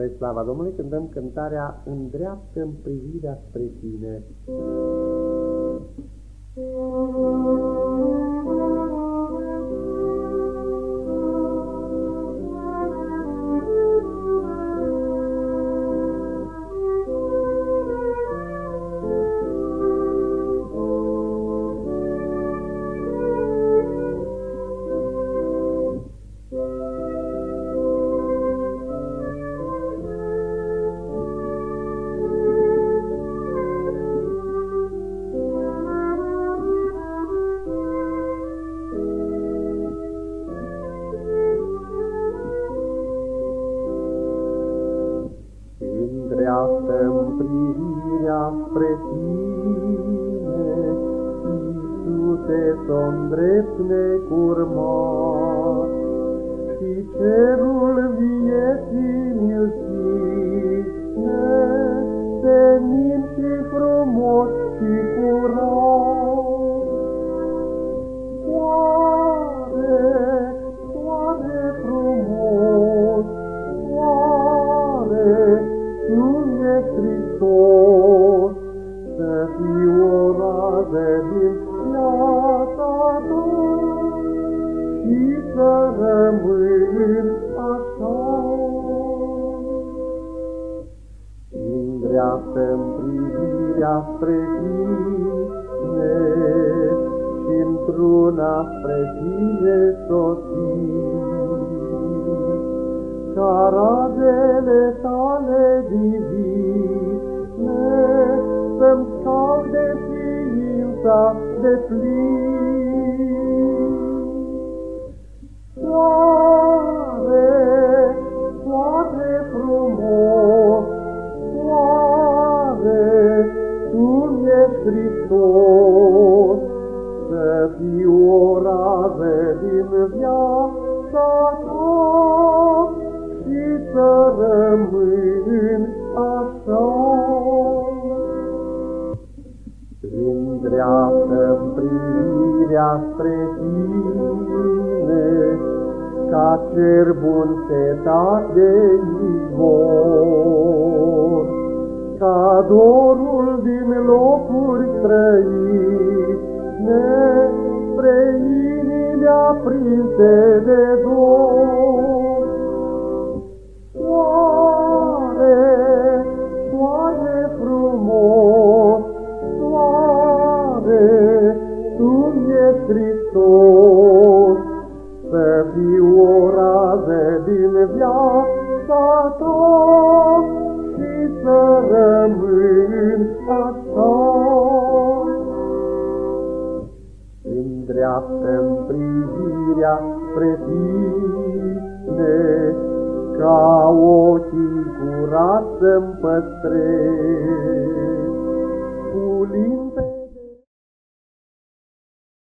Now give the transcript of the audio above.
Spre slava Domnului cântăm cântarea Îndreaptă-mi privirea spre tine. Îndreaptă-mi privirea spre tine, Iisuse, s-o drept necurmat, Și cerul vieții mi-l ține, Senin și frumos și curat. Soare, soare frumos, soare, tu ești Hristos, să fiu o rază din viața ta și să rămân așa. Îndreaptă-mi privirea spre tine și într-una spre tine soții de plin. Soare, soare frumos, soare, Tu ești Hristos, Îndreaptă-mi privirea spre tine, ca cer bun setat de izvor, ca dorul din locuri străine, spre inimi aprinse de dor. Hristos, să fiu o rază din viața ta și să rămân așa. Îndreaptă-mi privirea spre tine, ca ochii curat să-mi păstrezi, cu limpe